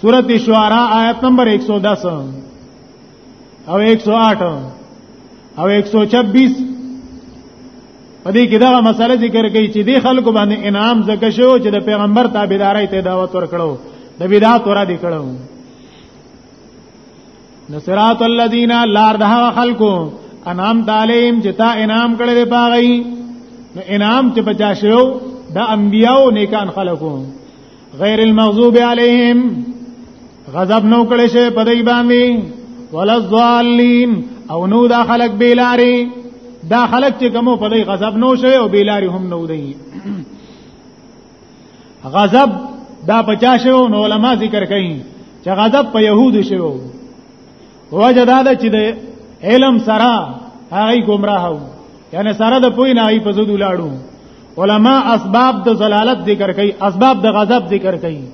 سورت شعراء آیت نمبر 110 او 108 او 126 پدې کې دا مسله ذکر کوي چې د خلکو باندې انعام زکه شو چې د پیغمبر تابعداري ته دعوت ورکړو د بدعت ورا دي کړو نو صراط الذین لار ده خلقو انعام تعلیم چې تا انعام کړی دی پاغی نو انعام چې بچا شو دا انبیاو نیکان خلقو غیر المغضوب علیهم غضب نو کړی شه په دای باندې ولا الضالین او نو دا خلق بیلاری دا خلق چې کوم په دای غضب نو شه او بیلاری هم نو دی غضب دا پچا شو نو علما ذکر کوي چې غضب په يهودو شو وجه دا ده چې د علم سره هغه گمراه وو یعنی سره د پوی نه ای په زود لاړو علما اسباب د زلالت ذکر کوي اسباب د غضب ذکر کوي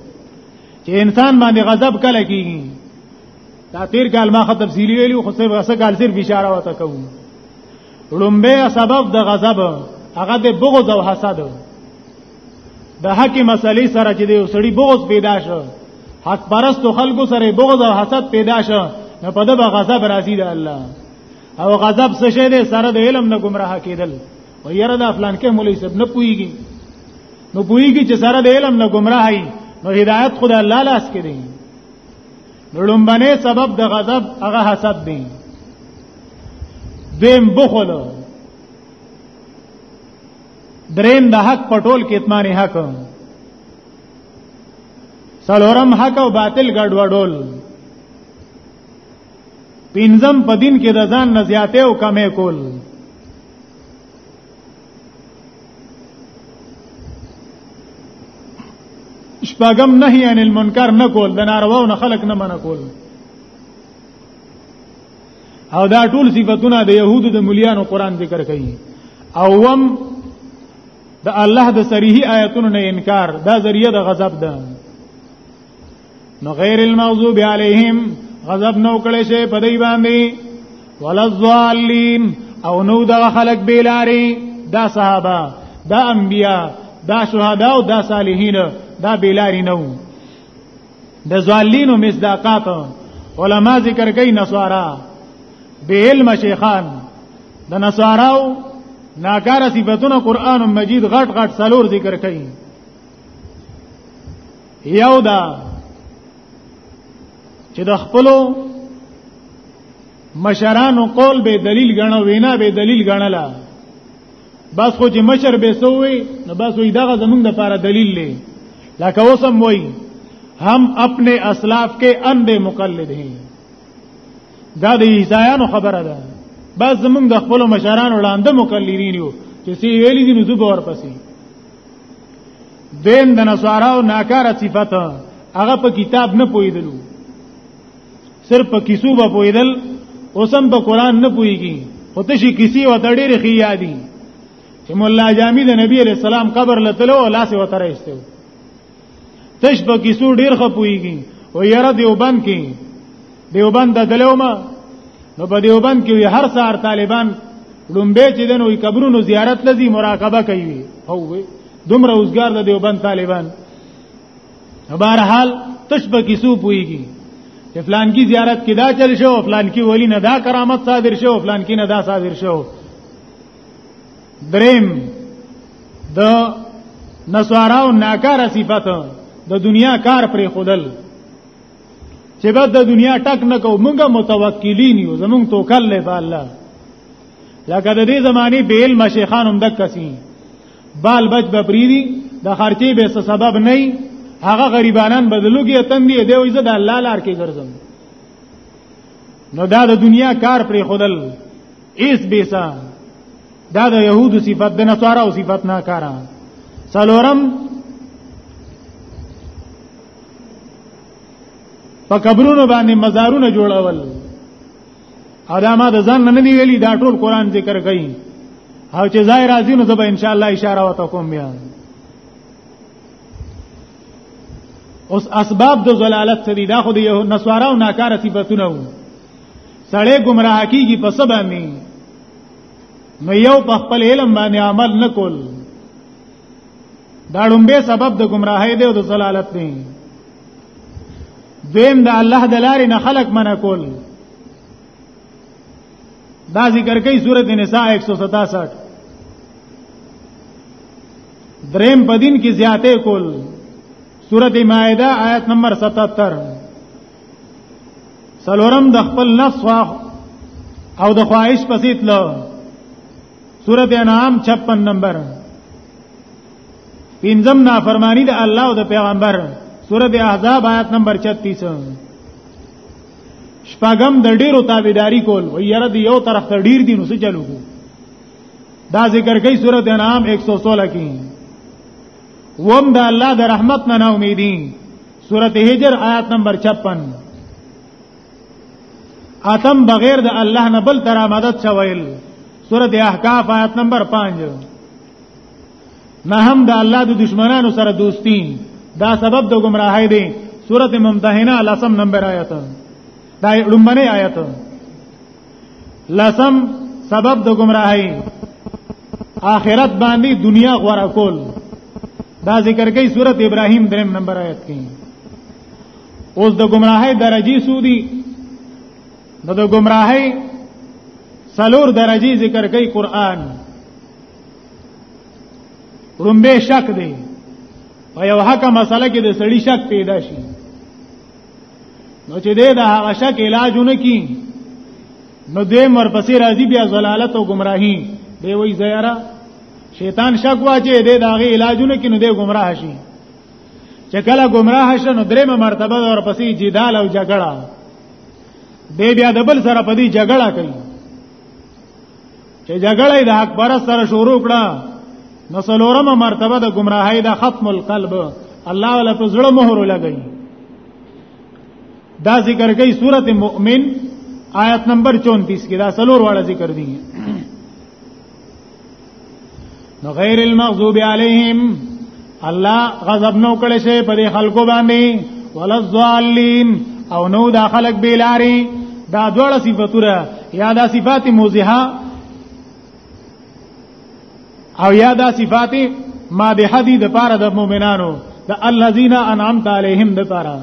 چې انسان باندې غضب کله کیږي دا تیر کال ما خط تفصیلی ویلو خو صرف غسه کال صرف اشاره وته کوم لومبه سبب د غضب هغه د بغض او حسد د حق مسلې سره چې د سړي بغض پیدا شو حق پرستو خلکو سره بغض او حسد پیدا شو نو په دغه غضب راځي د الله او غضب څه شی دی سره د علم نه گمراه کېدل و یره دا فلان کې مولوی صاحب نه پويږي نو پويږي چې سره د علم نه گمراه هي نو هدایت خدای الله لاس کې دی نو لومبنه سبب د غضب هغه حسد دی دیم بخل دریم د حق پټول کې اتمان حق سلورم حق او باطل ګډوډول پینزم په دین کې د ځان نه زیاتې او کمې کول شپږم نهي عن المنکر نه کول د نارواو نه خلق نه منع کول او دا ټول صفاتونه د يهودو د مليانو قران ذکر کوي او وم د الله د صریح آیاتونو نه انکار دا ذریعہ د غضب ده نو غیر المغضوب علیهم غضب نو کړي شي په دای باندې ولا الضالین او نو د خلق بیلاری دا صحابه دا انبیا دا شهدا او دا صالحین دا بیلاری نو د زوالینو مصداقات علما ذکر کوي نصارا به علم شیخان د نصاراو ناکار صفاتونه قران مجید غټ غټ سلور ذکر کوي یو دا چې د خپلو مشرانو قول به دلیل غنو وینا به دلیل غنلا بس خو چې مشر به سووي نو بس وي دغه زمونږ د لپاره دلیل دی لکه اوس هم وایي هم اپنے اسلاف کې اندې مقلد هي دا د عیسایانو خبره ده بس زمونږ د خپل مشران وړاندې مقلدین یو چې سی ویلي دي نو زوب ورپسې دین د نصاراو ناکاره صفته هغه په کتاب نه پویدلو صرف په کیسو به پویدل اوسم په قران نه پویږي خو ته شي کیسې او تړې رخي یادي چې مولا جامی د نبی عليه السلام قبر لتلو او لاس و ترې استو تش په کیسو ډیر خپویږي او یاره دیوبند کې دیوبند د دلوما نو په دیوبند کې هر سار طالبان لومبه چې دنو قبرونو زیارت لذي مراقبه کوي او دومره اوسګار د دیوبند طالبان بهرحال تش په کیسو پويږي فلان کی زیارت کې دا چل شو فلان کی ولی نه دا کرامت صادر شو فلان کی نه دا صادر شو دریم د نسواراو ناکار صفات د دنیا کار پر خودل چې بعد د دنیا ټک نه کو مونږه متوکلین یو زمونږ توکل له الله لکه د دې زمانی بیل مشیخان هم دک کسین بال بچ به پریدي د خرچې به څه سبب نه هغه غریبانان بدلوږي تندې دی وي زه د الله لار کې ګرځم نو دا د دنیا کار پرې خودل ایس بیسا دا د يهودو صفت د نصارا او صفت نه کارا سلورم په قبرونو باندې مزارونه جوړول او دا ما د ځان نه دی ویلي دا ټول قران ذکر کوي او چې ځای راځي نو زه به ان شاء الله اشاره وته کوم بیا اوس اسباب د زلالت سری دا خو د یو نسوارا او ناکاره صفاتونه وو سړی گمراه کیږي په سبا می نو یو په خپل علم باندې عمل نکول دا لومبه سبب د گمراهۍ دی او د ضلالت دی دویم د الله د لارې نه خلق منع کول دا ذکر کوي سورۃ النساء 167 دریم په دین کې زیاته کول سورۃ مائده آیت نمبر 77 سلورم د خپل نفس او د خواهش پسې تلو سورة انعام 56 نمبر پینځم نافرمانی د الله او د پیغمبر سورۃ احزاب آیت نمبر 36 شپږم د ډیرو تابعداري کول و یره دی یو طرف ته ډیر دي نو څه چلو کو دا ذکر کوي سورۃ انعام 116 کې وم د الله د رحمت نه امیدي سورۃ هجر آیت نمبر 56 اتم بغیر د الله نه بل تر مدد چویل سوره احقاف آیت نمبر 5 نه هم د الله د دشمنانو سره دوستی دا سبب د گمراهی دی سوره ممتحنه لسم نمبر آیت دا لومبنه آیت لسم سبب د گمراهی آخرت باندې دنیا غوړه کول دا ذکر کوي سوره ابراهیم دریم نمبر آیت کې اوس د گمراهۍ درجه سودی نو د گمراهۍ سلور درجه ذکر کوي قران رومبه شک دی په یو حق مسله کې د سړی شک پیدا شي نو چې دې دا هغه شک علاج نه کی نو دې مر پسې راضی بیا زلالت او گمراهی دی وای زیاره شیطان شک واچي دې دا غي علاج نه کی نو دې گمراه شي چې کله گمراه شنو درېمه مرتبه ور پسې جدال او جګړه دی بیا د بل سره په دې جګړه کوي چې جګړه د حق پر سره شروع کړه نو څلورمه مرتبه د گمراهۍ د ختم القلب الله ولا په زړه مهر لګي دا ذکر کوي سورته مؤمن آیت نمبر 34 کې دا څلور واړه ذکر دي نو غیر المغضوب علیهم الله غضب نو کړي شي په دې خلکو باندې ولا الضالین او نو دا خلک بیلاری دا دوړه صفاتره یا دا صفات موزها او یا دا صفات ما به حدی د پاره د مؤمنانو د الذین انعمت علیهم د پاره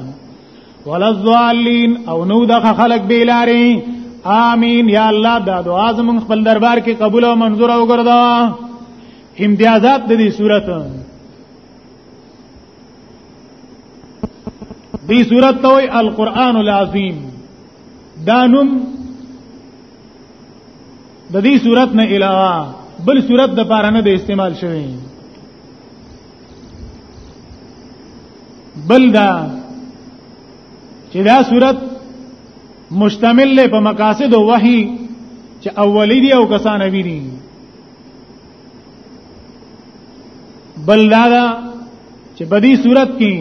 ولذالین او نو دغه خلق بیلاری آمین یا الله دا دعا زمون خپل دربار کې قبول او منظور او ګرځا امتیازات د دې صورت دې صورت ته وای القرآن العظیم دانم د دې صورت نه علاوه بل صورت د پاره نه د استعمال شوی بل دا چې دا صورت مشتمل له په مقاصد او وحي چې اولی دی او کسان وی دي بل دا دا چې بدی صورت کې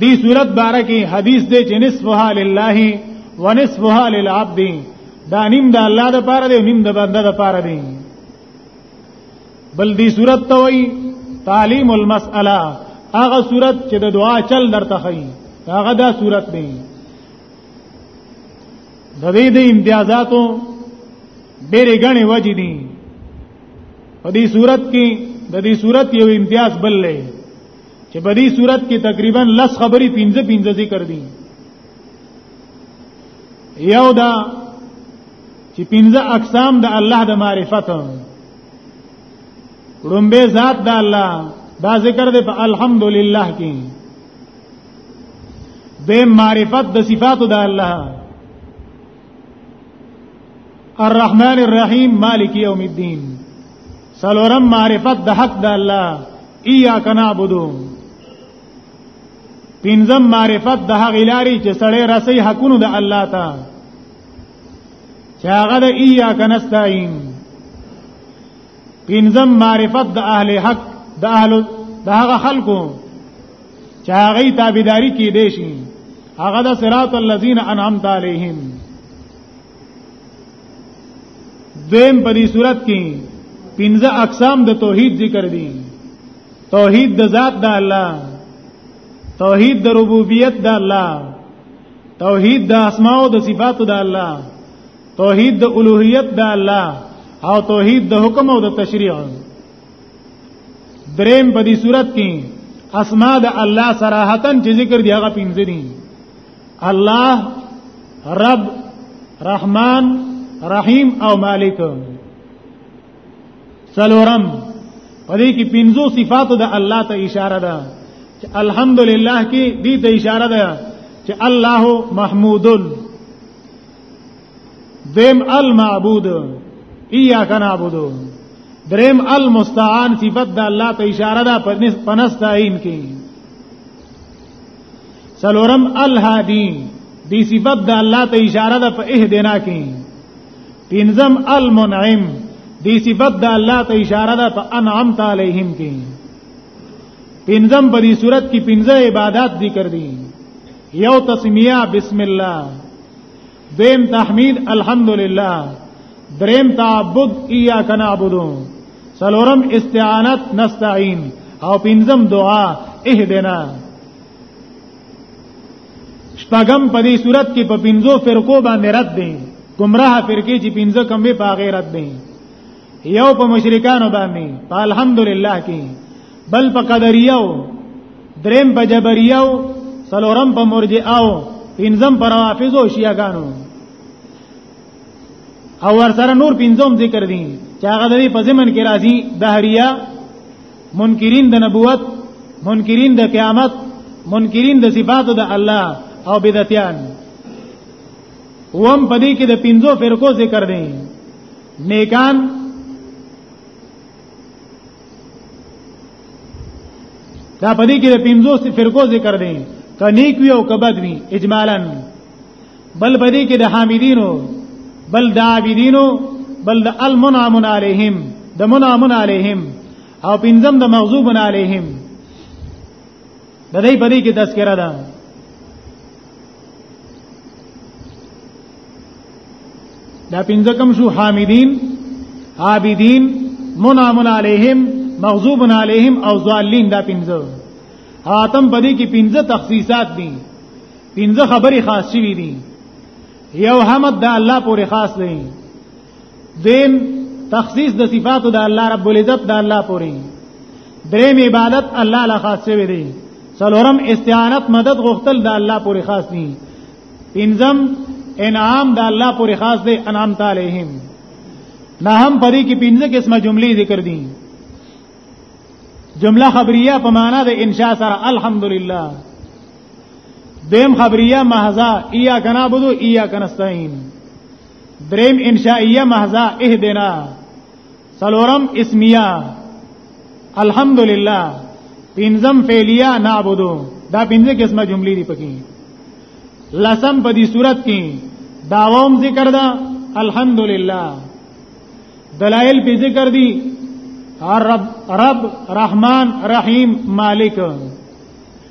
دی صورت باره کې حدیث دی چې نصفها لله ونصفها للعبد دا نیم د الله د پاره دی نیم د بنده د پاره دی بل دې صورت ته وایي تعلیم المسأله هغه صورت چې د دعا چل درته خي هغه دا صورت دی د دې د امتیازاتو ډېرې غنې وجې دي په دې صورت کې د دې صورت یو امتیاز بل لې چې په دې صورت کې تقریبا لس خبري 15 15 ذکر دي یو دا چې پنځه اقسام د الله د معرفت رومبه ذات د الله دا ذکر دی په الحمدلله کې د معرفت د صفات د الله الرحمن الرحیم مالک یوم الدین سلورم معرفت د حق د الله ایاک نعبدو پنځم معرفت د هغه لاري چې سړی راسي حقونو د الله ته چې هغه د ایاک نستعين پنځم معرفت د اهل حق د اهل د هغه خلکو چې هغه تابعداري کې دي شي هغه د صراط الذين انعمت عليهم دویم په دې صورت کې پنځه اقسام د توحید ذکر دي توحید د ذات د الله توحید د ربوبیت د الله توحید د اسماء او د صفات د الله توحید د الوهیت د الله او توحید د حکم او د تشریع دریم په دې صورت کې اسماء د الله صراحتن چې ذکر دی هغه پنځه دي الله رب رحمان رحیم او مالک سلورم پدې کې پنځو صفاتو د الله ته اشاره ده چې الحمدلله کې دې ته اشاره ده چې الله محمود دیم المعبود ایاک نعبود دریم المستعان صفت د الله ته اشاره ده پنستاین کې سلورم الهادی دی صفت د الله ته اشاره ده په اهدنا کې پنځم المنعم دی صفت د الله ته اشاره ده په انعمت علیهم کې پنځم په دې صورت کې پنځه عبادت ذکر دي یو تسمیه بسم الله دیم تحمید الحمدلله دریم تعبد ایاک نعبد سلورم استعانت نستعين او پنځم دعا اهدنا شپږم په دې صورت کې په پنځو فرقو باندې رد دي گمراه فرقې چې پنځه کمې په غیرت دي یو په مشرکانو باندې په الحمدلله کې بل په قدریو دریم په جبریو سلورم په مرجئو پنځم پر حافظو شیعاګانو او ورسره نور پنځم ذکر دي چې هغه د په زمن کې راځي دهریه منکرین د نبوت منکرین د قیامت منکرین د صفات د الله او بدعتیان وم پدې کې د پنځو فرقو ذکر دي میګان دا پدې کې د پنځو سي فرقو ذکر دي کنيک وی او کبد وی اجمالا بل پدې کې د حامدینو بل د عابدینو بل د المنعم علیهم د منعم علیهم او پنځم د مغضوب علیهم د دې په دې کې تذکرہ ده دا پنځه کم شو حامدین عابدین منعم علیہم مغضوب علیہم او ضالین دا پنځه حاتم په دې کې پنځه تخصیصات دي پنځه خبرې خاص شوې دي یو حمد د الله پورې خاص دی دیم تخصیص د صفاتو د الله رب العزت د الله پوری دریم عبادت الله لا خاص شوی دی څلورم استعانت مدد غوښتل د الله پوری خاص دی پنځم انعام د الله پوری خاص دی انعام تعالیهم نه هم پدې کې پنځه قسمه جملې ذکر دي جمله خبریه په معنا د انشاء سره الحمدلله دیم خبریه محضا ایا کنا بدو ایا کنستاین دریم انشائیه محضا اهدنا سلورم اسمیه الحمدلله پنځم فعلیه نعبدو دا پنځه قسمه جملې دي پکې لسم په دې صورت کې داوام ذکر دا الحمدلله دلائل په ذکر دي رب رب رحمان رحیم مالک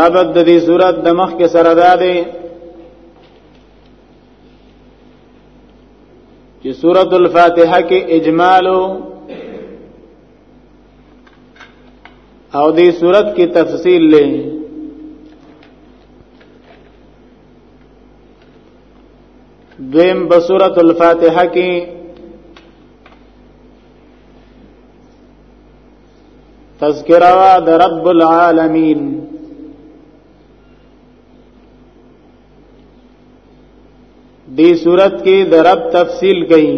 ربط د دې صورت د مخ کې سره ده دی چې سورۃ الفاتحه کې اجمال او دې صورت کې تفصیل لې دویم بسورۃ الفاتحه کې تذکرہ د رب العالمین دی صورت کې د رب تفصیل کړي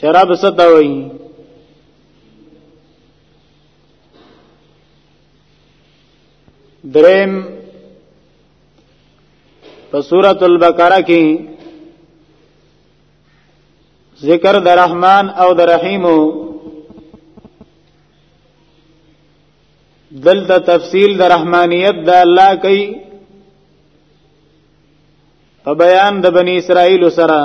چراب ستوي دریم په سورۃ البقرہ کې ذکر د رحمان او د رحیم دلته تفصیل د رحمانیت د الله کوي په بیان د بنی اسرائیل سره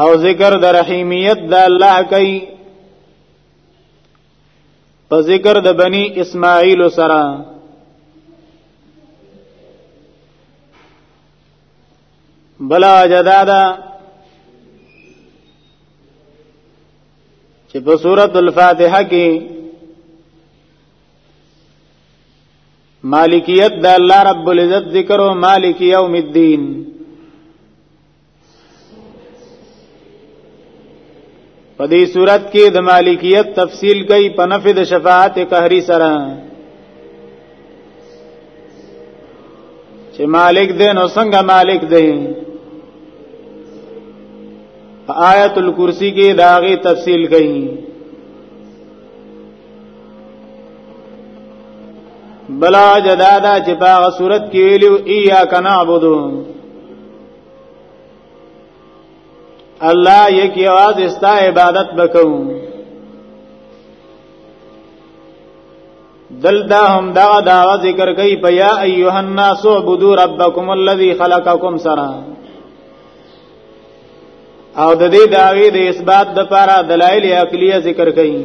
او ذکر د رحیمیت د الله کوي په ذکر د بنی اسماعیل سره بلا جدادا چې په سورۃ الفاتحه کې مالکیت د الله رب العزت ذکر او مالک یوم الدین په دې صورت کې د مالکیت تفصیل کوي په نفع د شفاعت قهری سره چې مالک دی نو څنګه مالک دی په آیت الکرسی کې داغه تفصیل کوي بلا جدادا چې په صورت کې ویلو ایا کنا عبدو الله یک یواز استا عبادت بکو دلدا هم دا دا ذکر کوي په یا ایها الناس عبدو ربکم الذی خلقکم سرا او د دې داوی د اثبات د پاره دلایل عقلیه ذکر کوي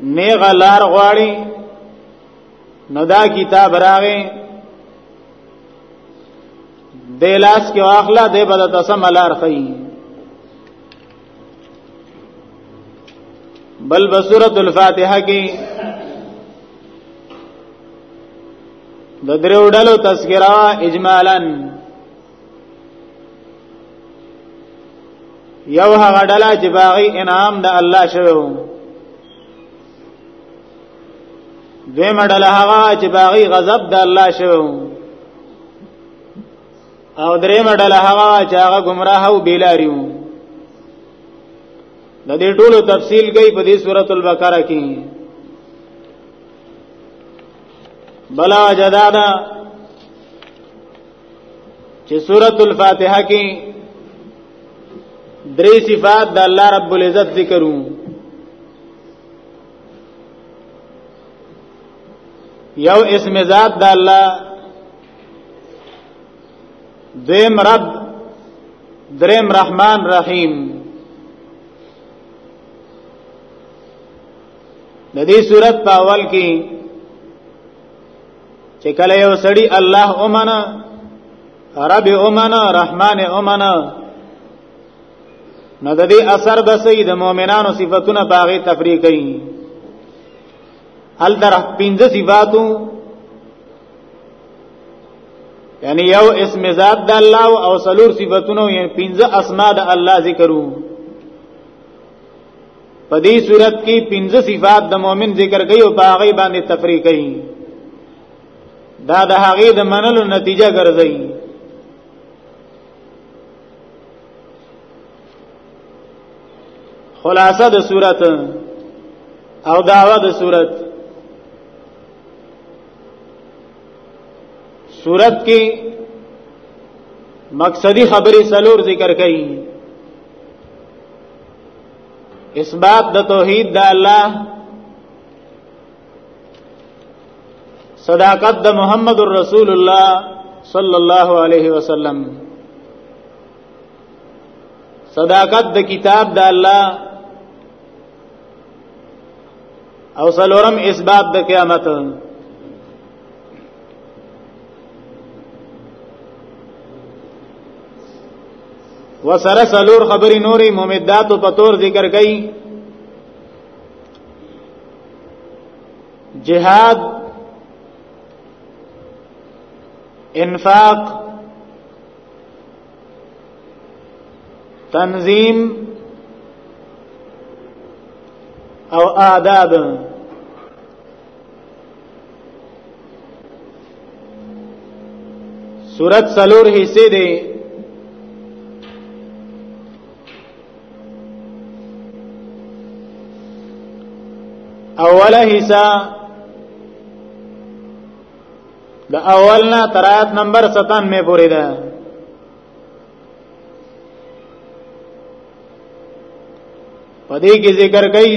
نیغه لار غواړي نو دا کتاب راغې د لاس کې واخلا د بد تسم لار خي بل بسورۃ الفاتحه کې د درو ډلو تذکرہ اجمالاً یو هغه ډله چې باغی انعام د الله شوو دوی مډله هغه چې باغی غضب د الله شوو او درې مډله هغه چې هغه گمراه او بیلاریو د دې ټولو تفصیل کوي په دې سورۃ البقره کې بلا جدادا چې سورۃ الفاتحه کې درې صفات د الله رب العزت ذکرو یو اسم ذات د الله دیم رب دریم رحمان رحیم د دې صورت په اول کې چې کله یو سړی الله اومنه رب اومنه رحمان اومنه نو د دې اثر به سید مؤمنانو صفاتونه باغې تفریق کړي ال در پنځه صفاتو یعنی یو اسم ذات د الله او سلور صفاتونو یعنی پنځه اسماء د الله ذکرو په دې صورت کې پنځه صفات د مؤمن ذکر کوي او په هغه باندې تفریق کوي دا د هغه د منلو نتیجه ګرځي خلاصه د صورت او داوا د صورت صورت کې مقصدی خبرې سلور ذکر کړي اثبات د توحید د الله صداقت د محمد رسول الله صلی الله علیه وسلم صداقت د کتاب د الله او سلورم اثبات د قیامت وسره سلور خبري نوري ممدات په تور ذکر کړي جهاد انفاق تنظیم او آداب سورت سلور حصے دے اوله حصہ د اولنا ترات نمبر 97 پورې ده پدې کې ذکر کوي